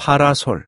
파라솔.